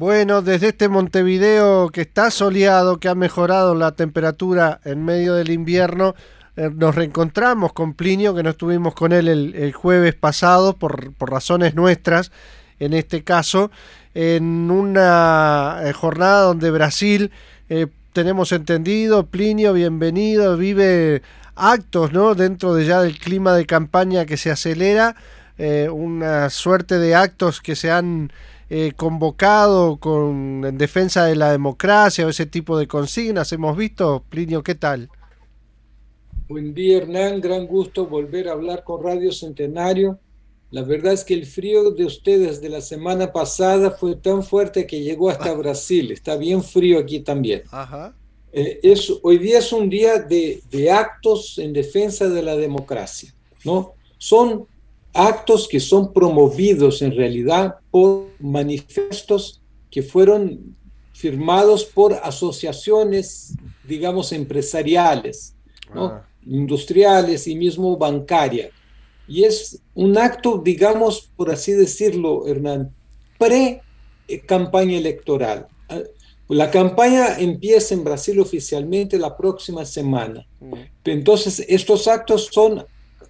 Bueno, desde este Montevideo que está soleado, que ha mejorado la temperatura en medio del invierno, eh, nos reencontramos con Plinio, que no estuvimos con él el, jueves pasado por, razones nuestras, en este caso, en una eh, jornada donde Brasil, eh, tenemos entendido, Plinio, bienvenido, vive actos, ¿no? Dentro de ya del clima de campaña que se acelera, una suerte de actos que se han eh, convocado con, en defensa de la democracia o ese tipo de consignas. Hemos visto, Plinio, ¿qué tal? Buen día, Hernán. Gran gusto volver a hablar con Radio Centenario. La verdad es que el frío de ustedes de la semana pasada fue tan fuerte que llegó hasta Brasil. Está bien frío aquí también. Ajá. Eh, es, hoy día es un día de, de, actos en defensa de la democracia. ¿no? Son actos que son promovidos en realidad por manifiestos que fueron firmados por asociaciones, digamos, empresariales, ah. industriales y mismo bancarias. Y es un acto, digamos, por así decirlo, Hernán, pre-campaña electoral. Ah, la campaña empieza en Brasil oficialmente la próxima semana. Mm. Entonces, estos actos son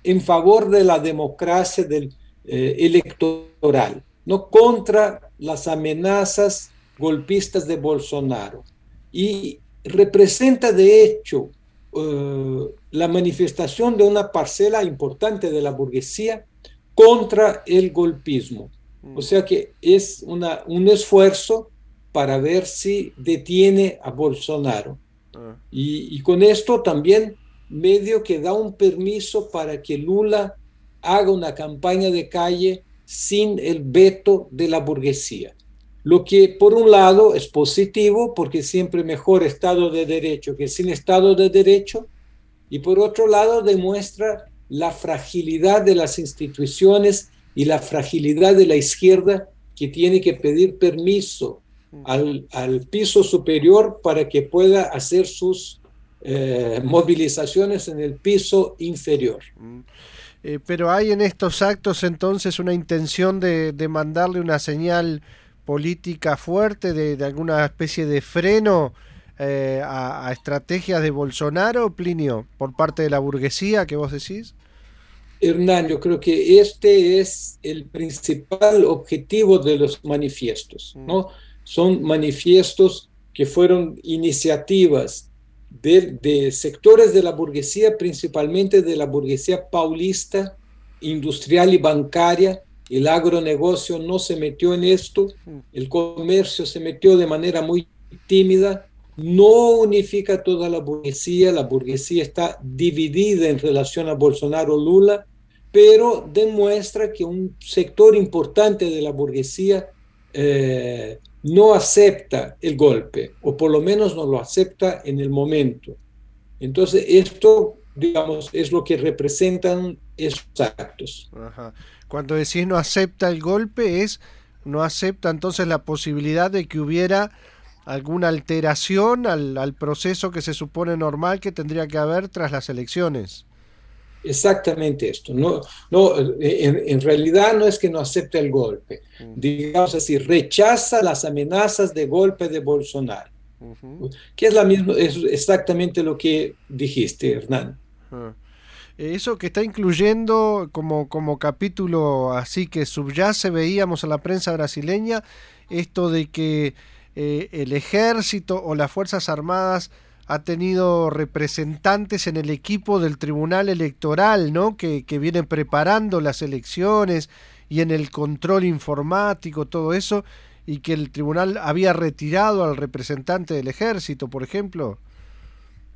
en favor de la democracia del, eh, electoral, no contra las amenazas golpistas de Bolsonaro. Y representa de hecho eh, la manifestación de una parcela importante de la burguesía contra el golpismo. Mm. O sea que es una, un esfuerzo para ver si detiene a Bolsonaro. Ah. Y, y, con esto también medio que da un permiso para que Lula haga una campaña de calle sin el veto de la burguesía. Lo que por un lado es positivo porque siempre mejor Estado de Derecho que sin Estado de Derecho y por otro lado demuestra la fragilidad de las instituciones y la fragilidad de la izquierda que tiene que pedir permiso al, al piso superior para que pueda hacer sus eh, movilizaciones en el piso inferior. Mm. Eh, pero hay en estos actos entonces una intención de, mandarle una señal política fuerte, de, alguna especie de freno eh, a, estrategias de Bolsonaro, Plinio, por parte de la burguesía que vos decís? Hernán, yo creo que este es el principal objetivo de los manifiestos, ¿no? Mm. Son manifiestos que fueron iniciativas de, sectores de la burguesía, principalmente de la burguesía paulista, industrial y bancaria. El agronegocio no se metió en esto, el comercio se metió de manera muy tímida, no unifica toda la burguesía, la burguesía está dividida en relación a Bolsonaro-Lula, pero demuestra que un sector importante de la burguesía eh, no acepta el golpe, o por lo menos no lo acepta en el momento. Entonces, esto, digamos, es lo que representan esos actos. Cuando decís no acepta el golpe, es no acepta entonces la posibilidad de que hubiera alguna alteración al, al proceso que se supone normal que tendría que haber tras las elecciones exactamente esto. No, no, en, realidad no es que no acepte el golpe, digamos así, rechaza las amenazas de golpe de Bolsonaro. Que es, la misma, es exactamente lo que dijiste, Hernán. Eso que está incluyendo como, como capítulo así que subyace, veíamos a la prensa brasileña, esto de que eh, el ejército o las Fuerzas Armadas ha tenido representantes en el equipo del Tribunal Electoral, ¿no? Que, que vienen preparando las elecciones y en el control informático, todo eso, y que el tribunal había retirado al representante del ejército, por ejemplo.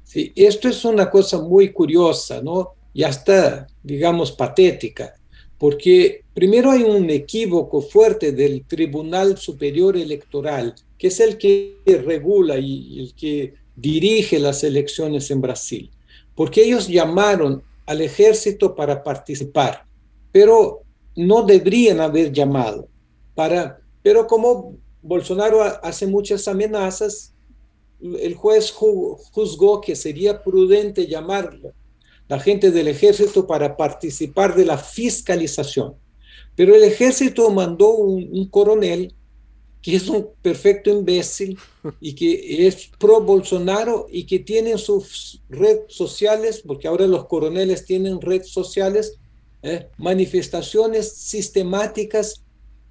Sí, esto es una cosa muy curiosa, ¿no? Y hasta, digamos, patética, porque primero hay un equívoco fuerte del Tribunal Superior Electoral que es el que regula y el que dirige las elecciones en Brasil, porque ellos llamaron al ejército para participar, pero no deberían haber llamado para, pero como Bolsonaro hace muchas amenazas, el juez juzgó que sería prudente llamar la gente del ejército para participar de la fiscalización. Pero el ejército mandó un, coronel que es un perfecto imbécil y que es pro Bolsonaro y que tiene sus redes sociales, porque ahora los coroneles tienen redes sociales, eh, manifestaciones sistemáticas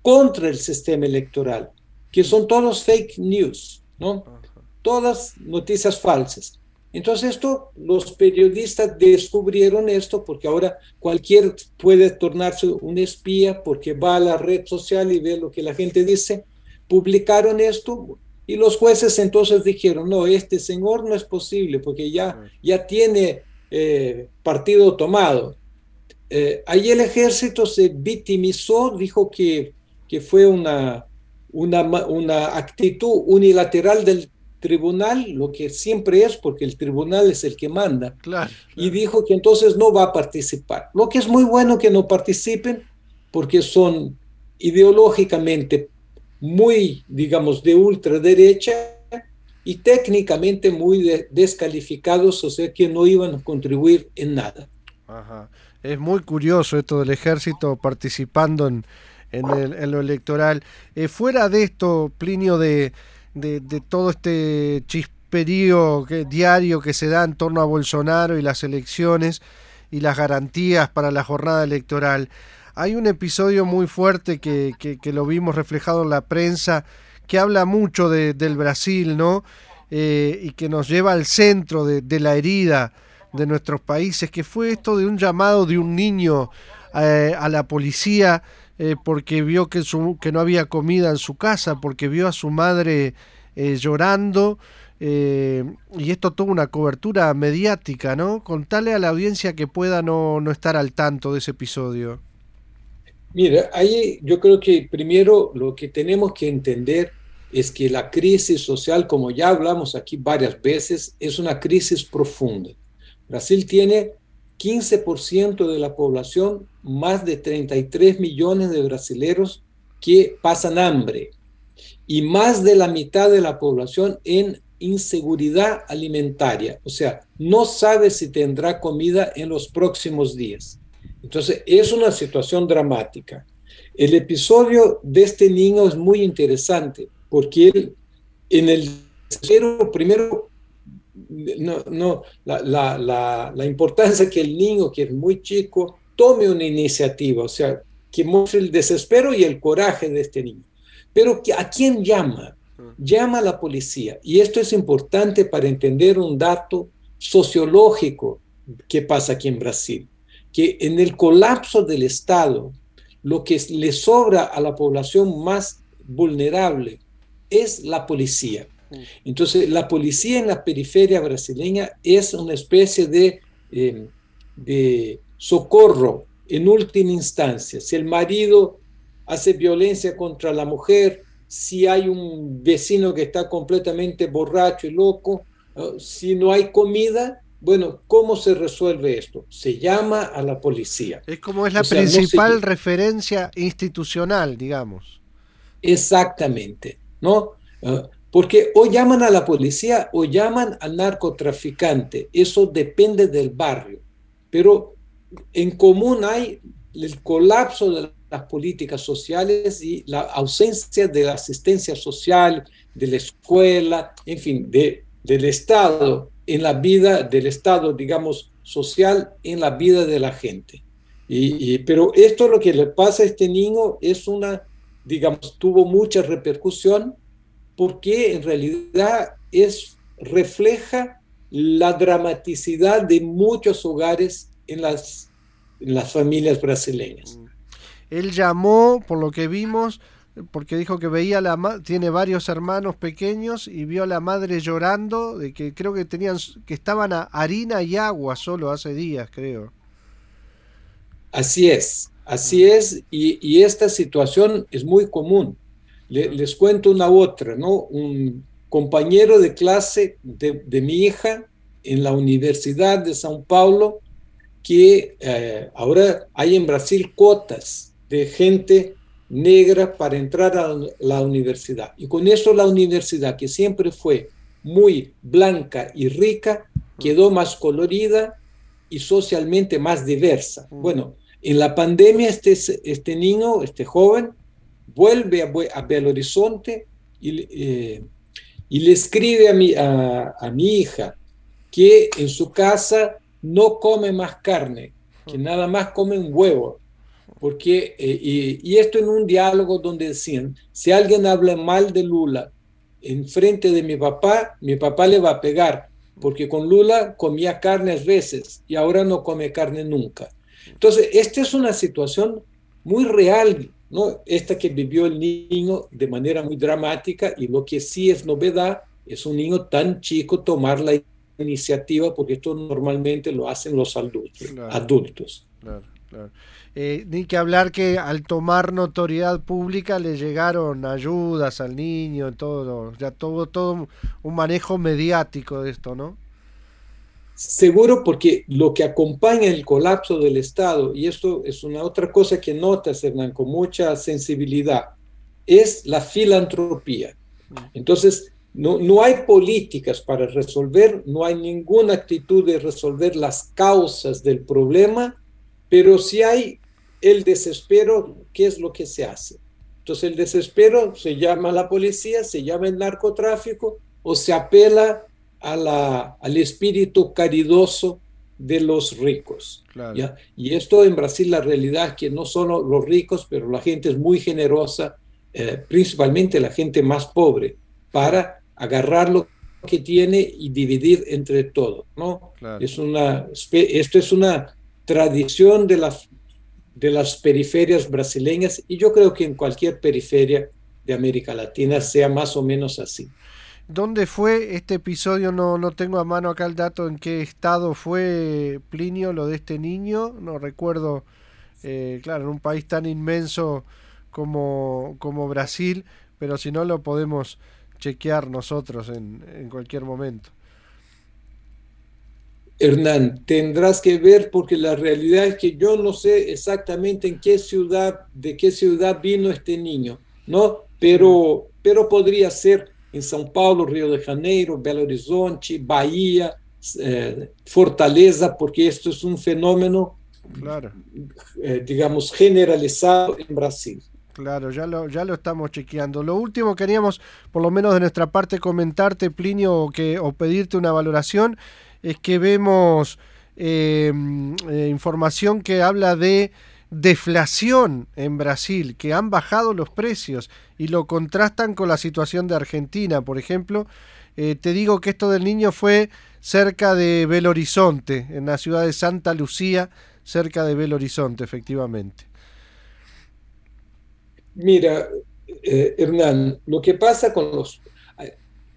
contra el sistema electoral, que son todos fake news, ¿no? Todas noticias falsas. Entonces esto, los periodistas descubrieron esto porque ahora cualquier puede tornarse un espía porque va a la red social y ve lo que la gente dice. Publicaron esto y los jueces entonces dijeron, no, este señor no es posible porque ya, ya tiene eh, partido tomado. Eh, ahí el ejército se victimizó, dijo que, que fue una, una, una actitud unilateral del tribunal lo que siempre es, porque el tribunal es el que manda, y dijo que entonces no va a participar. Lo que es muy bueno que no participen, porque son ideológicamente muy, digamos, de ultraderecha y técnicamente muy descalificados, o sea que no iban a contribuir en nada. Es muy curioso esto del ejército participando en, en, lo electoral. Eh, fuera de esto, Plinio, de, de, todo este chisperío que, diario que se da en torno a Bolsonaro y las elecciones y las garantías para la jornada electoral. Hay un episodio muy fuerte que, que, lo vimos reflejado en la prensa que habla mucho de, del Brasil, ¿no? Eh, y que nos lleva al centro de, de, la herida de nuestros países, que fue esto de un llamado de un niño eh, a la policía eh, porque vio que, que no había comida en su casa, porque vio a su madre llorando. Eh, y esto tuvo una cobertura mediática, ¿no? Contale a la audiencia que pueda no, no estar al tanto de ese episodio. Mira, ahí yo creo que primero lo que tenemos que entender es que la crisis social, como ya hablamos aquí varias veces, es una crisis profunda. Brasil tiene 15% de la población, más de 33 millones de brasileros que pasan hambre y más de la mitad de la población en inseguridad alimentaria, o sea, no sabe si tendrá comida en los próximos días. Entonces, es una situación dramática. El episodio de este niño es muy interesante porque él en el primero no, no, la, la, la, importancia que el niño, que es muy chico, tome una iniciativa, o sea, que muestre el desespero y el coraje de este niño. Pero ¿a quién llama? Llama a la policía. Y esto es importante para entender un dato sociológico que pasa aquí en Brasil, que en el colapso del Estado, lo que le sobra a la población más vulnerable es la policía. Entonces, la policía en la periferia brasileña es una especie de, em, de socorro en última instancia. Si el marido hace violencia contra la mujer, si hay un vecino que está completamente borracho y loco, si no hay comida, bueno, ¿cómo se resuelve esto? Se llama a la policía. Es como es la principal referencia institucional, digamos. Exactamente, ¿no? Ah, porque o llaman a la policía o llaman al narcotraficante. Eso depende del barrio. Pero en común hay el colapso de las políticas sociales y la ausencia de la asistencia social, de la escuela, en fin, de, del Estado en la vida del Estado, digamos, social en la vida de la gente. Y, pero esto lo que le pasa a este niño es una, digamos, tuvo mucha repercusión porque en realidad es, refleja la dramaticidad de muchos hogares en las, las familias brasileñas. Él llamó, por lo que vimos, porque dijo que veía la tiene varios hermanos pequeños y vio a la madre llorando de que creo que tenían que estaban a harina y agua solo hace días creo así es así mm. es y, y esta situación es muy común les cuento una otra, ¿no? Un compañero de clase de, mi hija en la Universidad de São Paulo, que eh, ahora hay en Brasil cuotas de gente negra para entrar a la universidad. Y con eso la universidad, que siempre fue muy blanca y rica, quedó más colorida y socialmente más diversa. Bueno, en la pandemia este, este niño, este joven, vuelve a, Belo Horizonte y, eh, y, le escribe a mi, a, mi hija que en su casa no come más carne, que nada más come un huevo. Porque, eh, y, y, esto en un diálogo donde decían, si alguien habla mal de Lula en frente de mi papá, mi papá le va a pegar, porque con Lula comía carne a veces y ahora no come carne nunca. Entonces, esta es una situación muy real, ¿no? Esta que vivió el niño de manera muy dramática y lo que sí es novedad es un niño tan chico tomar la iniciativa, porque esto normalmente lo hacen los adultos. adultos. Claro, claro. Eh, ni que hablar que al tomar notoriedad pública le llegaron ayudas al niño, todo, ya todo, todo un manejo mediático de esto, ¿no? Seguro porque lo que acompaña el colapso del Estado, y esto es una otra cosa que notas, Hernán, con mucha sensibilidad, es la filantropía. Entonces, no, no hay políticas para resolver, no hay ninguna actitud de resolver las causas del problema, pero sí hay el desespero, ¿qué es lo que se hace? Entonces el desespero se llama a la policía, se llama el narcotráfico o se apela a la, al espíritu caridoso de los ricos. ¿ya? Y esto en Brasil la realidad es que no solo los ricos, pero la gente es muy generosa, eh, principalmente la gente más pobre, para agarrar lo que tiene y dividir entre todos. ¿no? Es una, esto es una tradición de la, de las periferias brasileñas y yo creo que en cualquier periferia de América Latina sea más o menos así. ¿Dónde fue este episodio? No, no tengo a mano acá el dato en qué estado fue Plinio lo de este niño. No recuerdo, eh, claro, en un país tan inmenso como, como Brasil, pero si no lo podemos chequear nosotros en, en cualquier momento. Hernán, tendrás que ver porque la realidad es que yo no sé exactamente en qué ciudad, de qué ciudad vino este niño, ¿no? Pero, pero podría ser en São Paulo, Río de Janeiro, Belo Horizonte, Bahía, eh, Fortaleza, porque esto es un fenómeno, claro. Eh, digamos, generalizado en Brasil. Claro, ya lo, ya lo estamos chequeando. Lo último queríamos, por lo menos de nuestra parte, comentarte, Plinio, que, o pedirte una valoración es que vemos em, eh, información que habla de deflación en Brasil, que han bajado los precios y lo contrastan con la situación de Argentina, por ejemplo. Eh, te digo que esto del niño fue cerca de Belo Horizonte, en la ciudad de Santa Lucía, cerca de Belo Horizonte, efectivamente. Mira, eh, Hernán, lo que pasa con los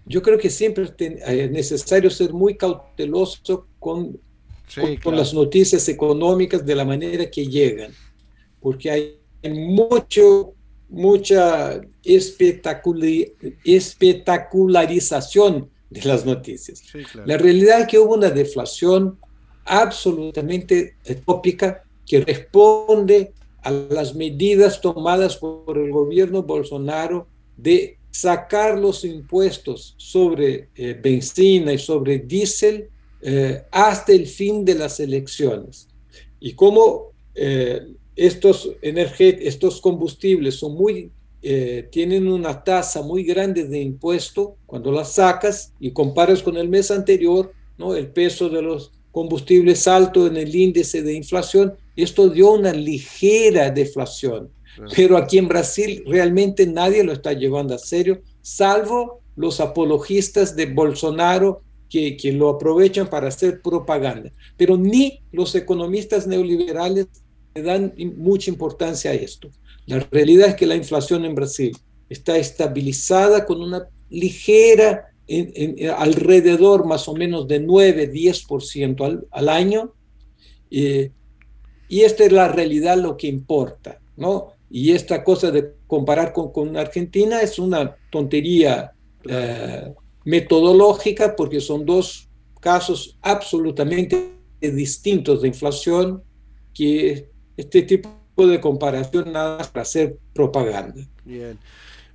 yo creo que siempre es eh, necesario ser muy cauteloso con, con, las noticias económicas de la manera que llegan, porque hay mucho, mucha espectacularización de las noticias. La realidad es que hubo una deflación absolutamente tópica que responde a las medidas tomadas por el gobierno Bolsonaro de sacar los impuestos sobre eh, benzina y sobre diésel eh, hasta el fin de las elecciones. Y como eh, estos, estos combustibles son muy, tienen una tasa muy grande de impuesto, cuando las sacas y comparas con el mes anterior, ¿no? el peso de los combustibles alto en el índice de inflación, esto dio una ligera deflación. Pero aquí en Brasil realmente nadie lo está llevando a serio, salvo los apologistas de Bolsonaro que, que lo aprovechan para hacer propaganda. Pero ni los economistas neoliberales le dan mucha importancia a esto. La realidad es que la inflación en Brasil está estabilizada con una ligera, alrededor más o menos de 9-10% al, al año. Eh, y esta es la realidad lo que importa, ¿no? Y esta cosa de comparar con, Argentina es una tontería eh, metodológica porque son dos casos absolutamente distintos de inflación que este tipo de comparación nada para hacer propaganda. Bien.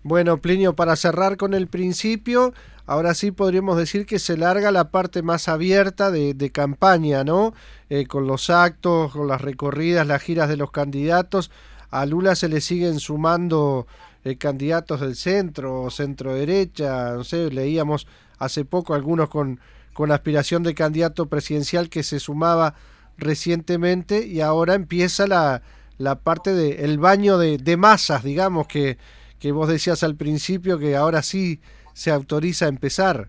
Bueno, Plinio, para cerrar con el principio, ahora sí podríamos decir que se larga la parte más abierta de, campaña, ¿no? Eh, con los actos, con las recorridas, las giras de los candidatos. A Lula se le siguen sumando eh, candidatos del centro, centro derecha, no sé, leíamos hace poco algunos con, con aspiración de candidato presidencial que se sumaba recientemente y ahora empieza la, la parte del el baño de, de masas, digamos, que que vos decías al principio que ahora sí se autoriza a empezar.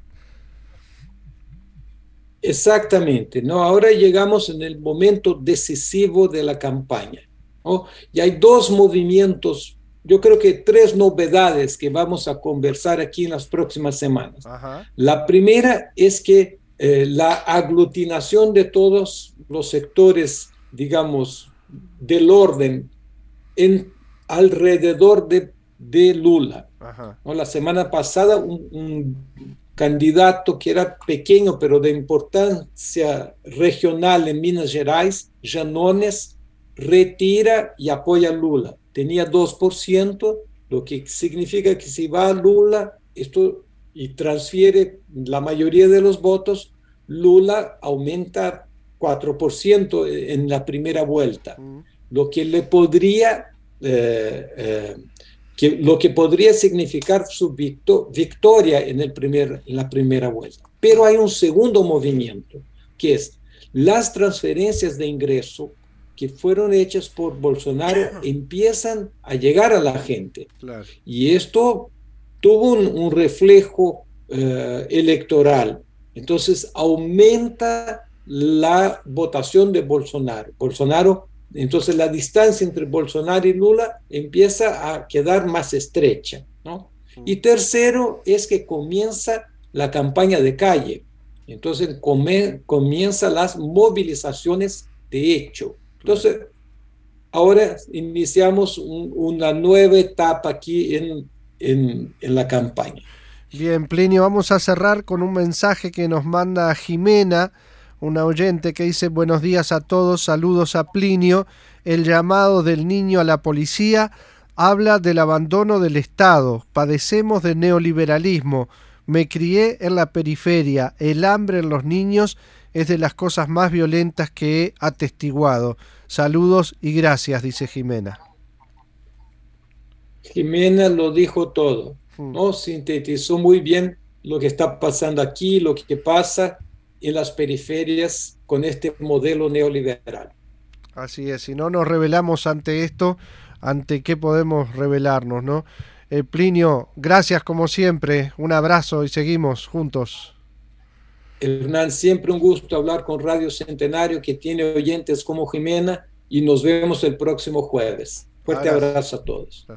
Exactamente, ¿no? Ahora llegamos en el momento decisivo de la campaña, ¿no? Y hay dos movimientos, yo creo que tres novedades que vamos a conversar aquí en las próximas semanas. La primera es que eh, la aglutinación de todos los sectores, digamos, del orden en alrededor de de Lula. La semana pasada un, candidato que era pequeño pero de importancia regional en Minas Gerais, Janones, retira y apoya a Lula. Tenía 2%, lo que significa que si va a Lula esto, y transfiere la mayoría de los votos, Lula aumenta 4% en la primera vuelta, lo que le podría eh, eh, que lo que podría significar su victoria en, el primer, en la primera vuelta. Pero hay un segundo movimiento, que es las transferencias de ingreso que fueron hechas por Bolsonaro empiezan a llegar a la gente. Y esto tuvo un, reflejo eh, electoral. Entonces aumenta la votación de Bolsonaro. Bolsonaro entonces la distancia entre Bolsonaro y Lula empieza a quedar más estrecha. ¿no? Y tercero es que comienza la campaña de calle. Entonces comienzan las movilizaciones de hecho. Entonces, ahora iniciamos una nueva etapa aquí en, en, en la campaña. Bien, Plinio, vamos a cerrar con un mensaje que nos manda Jimena una oyente que dice buenos días a todos, saludos a Plinio, el llamado del niño a la policía habla del abandono del Estado, padecemos de neoliberalismo, me crié en la periferia, el hambre en los niños es de las cosas más violentas que he atestiguado. Saludos y gracias, dice Jimena. Jimena lo dijo todo, hmm. ¿no? Sintetizó muy bien lo que está pasando aquí, lo que pasa en las periferias con este modelo neoliberal. Así es, si no nos revelamos ante esto, ante qué podemos revelarnos, ¿no? Eh, Plinio, gracias como siempre, un abrazo y seguimos juntos. Hernán, siempre un gusto hablar con Radio Centenario que tiene oyentes como Jimena y nos vemos el próximo jueves. Fuerte abrazo a todos.